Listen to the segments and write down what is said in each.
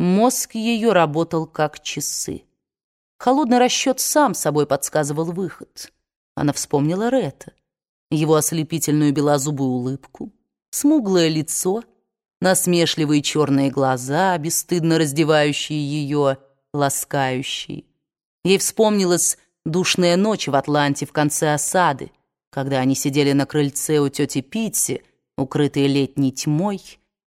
Мозг ее работал как часы. Холодный расчет сам собой подсказывал выход. Она вспомнила Ретта, его ослепительную белозубую улыбку, смуглое лицо, насмешливые черные глаза, бесстыдно раздевающие ее, ласкающие. Ей вспомнилась душная ночь в Атланте в конце осады, когда они сидели на крыльце у тети Питти, укрытые летней тьмой,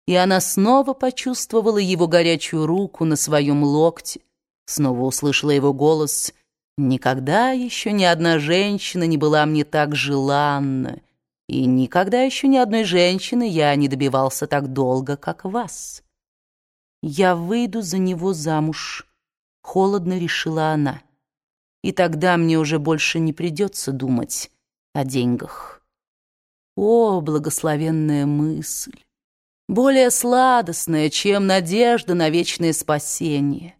и она снова почувствовала его горячую руку на своем локте, снова услышала его голос «Никогда еще ни одна женщина не была мне так желанна, и никогда еще ни одной женщины я не добивался так долго, как вас». «Я выйду за него замуж», — холодно решила она. «И тогда мне уже больше не придется думать о деньгах». О, благословенная мысль! Более сладостное, чем надежда на вечное спасение.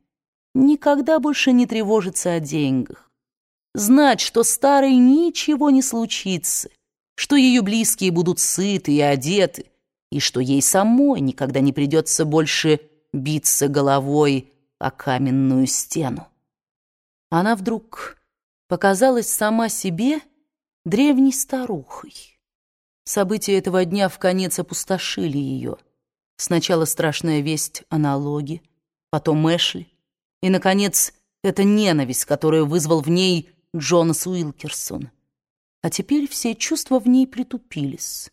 Никогда больше не тревожиться о деньгах. Знать, что старой ничего не случится, что ее близкие будут сыты и одеты, и что ей самой никогда не придется больше биться головой о каменную стену. Она вдруг показалась сама себе древней старухой. События этого дня в конец опустошили ее. Сначала страшная весть о налоге, потом Эшли, и, наконец, эта ненависть, которую вызвал в ней Джонас Уилкерсон. А теперь все чувства в ней притупились.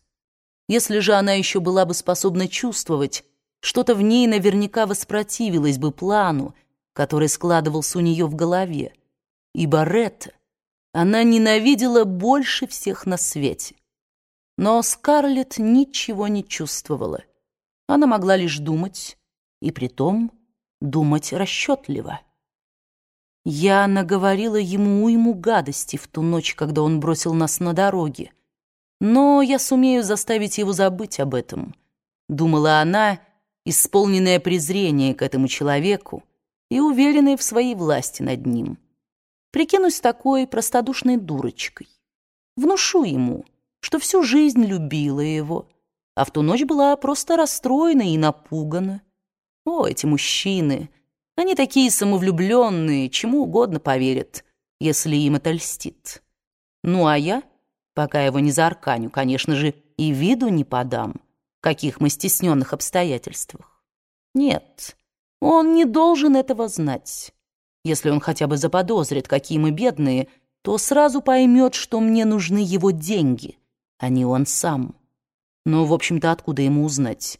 Если же она еще была бы способна чувствовать, что-то в ней наверняка воспротивилось бы плану, который складывался у нее в голове, ибо Ретта она ненавидела больше всех на свете. Но Скарлетт ничего не чувствовала. Она могла лишь думать, и притом думать расчетливо. Я наговорила ему уйму гадости в ту ночь, когда он бросил нас на дороге. Но я сумею заставить его забыть об этом, думала она, исполненная презрения к этому человеку и уверенная в своей власти над ним. Прикинусь такой простодушной дурочкой. Внушу ему — что всю жизнь любила его, а в ту ночь была просто расстроена и напугана. О, эти мужчины! Они такие самовлюбленные, чему угодно поверят, если им это льстит. Ну, а я, пока его не заарканю, конечно же, и виду не подам, каких мы стесненных обстоятельствах. Нет, он не должен этого знать. Если он хотя бы заподозрит, какие мы бедные, то сразу поймет, что мне нужны его деньги, а не он сам. Но, в общем-то, откуда ему узнать?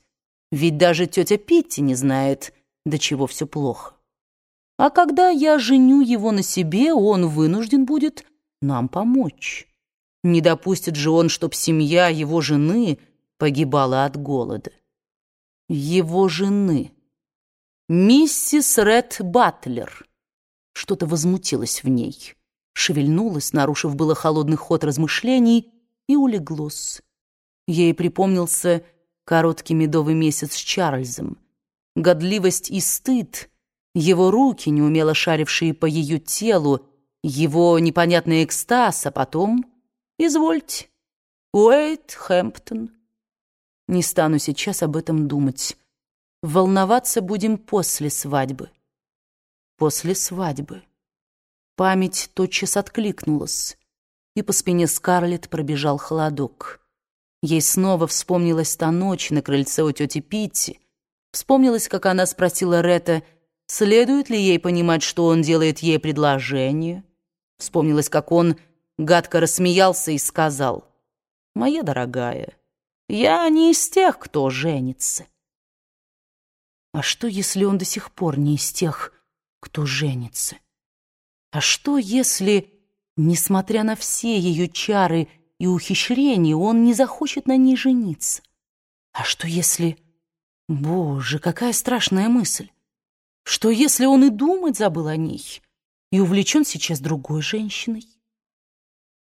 Ведь даже тетя Питти не знает, до чего все плохо. А когда я женю его на себе, он вынужден будет нам помочь. Не допустит же он, чтоб семья его жены погибала от голода. Его жены. Миссис Ред Батлер. Что-то возмутилось в ней. Шевельнулась, нарушив было холодный ход размышлений, и улеглось. Ей припомнился короткий медовый месяц с Чарльзом, годливость и стыд, его руки, неумело шарившие по ее телу, его непонятный экстаз, а потом, извольте, Уэйт Хэмптон. Не стану сейчас об этом думать. Волноваться будем после свадьбы. После свадьбы. Память тотчас откликнулась и по спине Скарлетт пробежал холодок. Ей снова вспомнилась та ночь на крыльце у тети Питти. Вспомнилось, как она спросила Ретта, следует ли ей понимать, что он делает ей предложение. Вспомнилось, как он гадко рассмеялся и сказал, «Моя дорогая, я не из тех, кто женится». А что, если он до сих пор не из тех, кто женится? А что, если... Несмотря на все ее чары и ухищрения, он не захочет на ней жениться. А что если... Боже, какая страшная мысль! Что если он и думать забыл о ней и увлечен сейчас другой женщиной?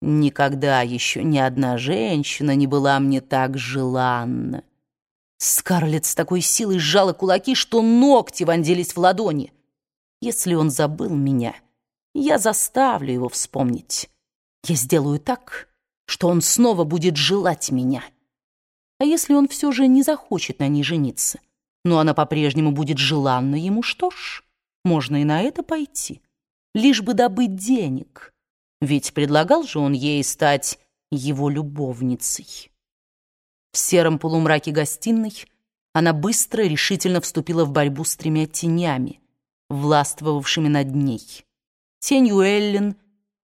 Никогда еще ни одна женщина не была мне так желанна. Скарлетт с такой силой сжала кулаки, что ногти вонзились в ладони. Если он забыл меня... Я заставлю его вспомнить. Я сделаю так, что он снова будет желать меня. А если он все же не захочет на ней жениться? но она по-прежнему будет желанна ему, что ж, можно и на это пойти, лишь бы добыть денег, ведь предлагал же он ей стать его любовницей. В сером полумраке гостиной она быстро, решительно вступила в борьбу с тремя тенями, властвовавшими над ней. Тенью Эллен,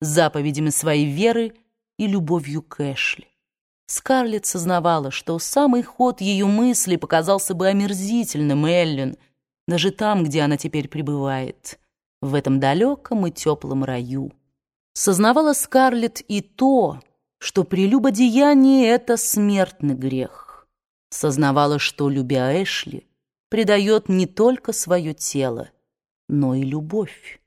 заповедями своей веры и любовью к Эшли. Скарлетт сознавала, что самый ход ее мысли показался бы омерзительным Эллен, даже там, где она теперь пребывает, в этом далеком и теплом раю. Сознавала Скарлетт и то, что прелюбодеяние — это смертный грех. Сознавала, что, любя Эшли, предает не только свое тело, но и любовь.